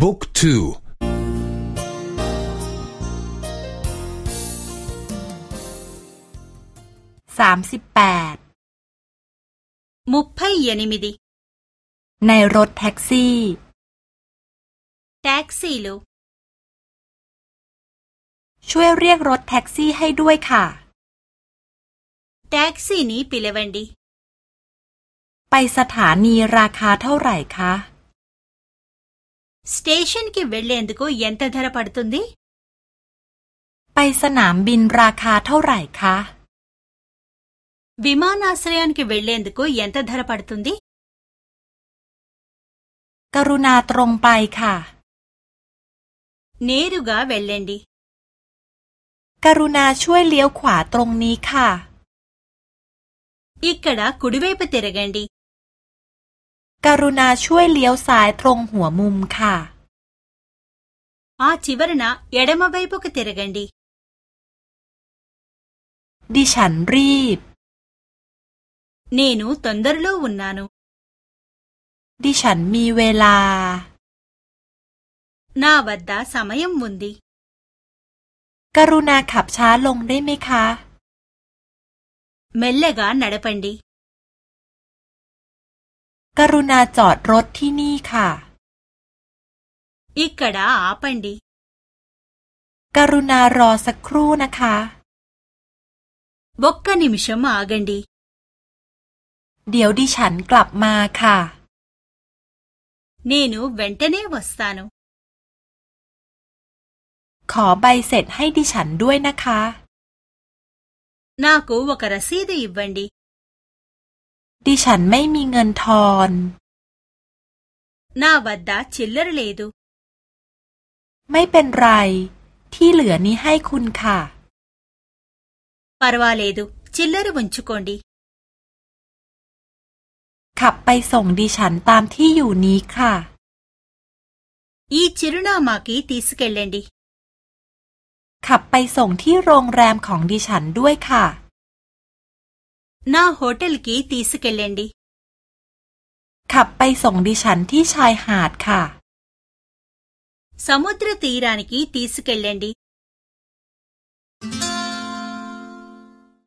book2 สามสิบแปด ముప్పై ఎనిమిది ในรถแท็กซี่ టాక్సీ లో ช่วยเรียกรถแท็กซี่ให้ด้วยค่ะటాక్సీ ని పిలవండిไปสถานีราคาเท่าไหร่คะ స్టేషన్ కి వెళ్ళేందుకు ఎంత ధర పడుతుంది ไปสนามบินราคาเท่าไหร่คะవిమానాశ్రయం కి వెళ్ళేందుకు ఎంత ధర పడుతుంది กรุณาตรงไปค่ะనేరుగా వెళ్ళండి กรุณาช่วยเลี้ยวขวาตรงนี้ค่ะอีกก กันดีกรุณาช่วยเลี้ยวซ้ายตรงหัวมุมค่ะอาชิวรณะเอเดมาไวปุกเตรกันดีดิฉันรีบเนนูตอนเดอร์โลวุนนานุดิฉันมีเวลานาวัดดาสมัยมุนดีกรุณาขับช้าลงได้ไหมคะเมลเล กานาเดปันดีกรุณาจอดรถที่นี่ค่ะอีกกระดาอาปันดีกรุณารอสักครู่นะคะบกกนิมิชมากันดีเดี๋ยวดิฉันกลับมาค่ะ เนนูเวนเทเนวัสตานุขอใบเสร็จให้ดิฉันด้วยนะคะనాకు ఒక రసీదు ఇవ్వండిดิฉันไม่มีเงินทอนనా వద్ద చిల్లర లేదుไม่เป็นไร ที่เหลือนี้ให้คุณค่ะపరవాలేదు చిల్లర ఉంచుకోండిขับไปส่งดิฉันตามที่อยู่นี้ค่ะఈ చిరునామాకి తీసుకెళ్ళండిขับไปส่งที่โรงแรมของดิฉันด้วยค่ะ నా హోటల్‌కి తీసుకెళ్ళండిขับไปส่งดิฉันที่ชายหาดค่ะసముద్ర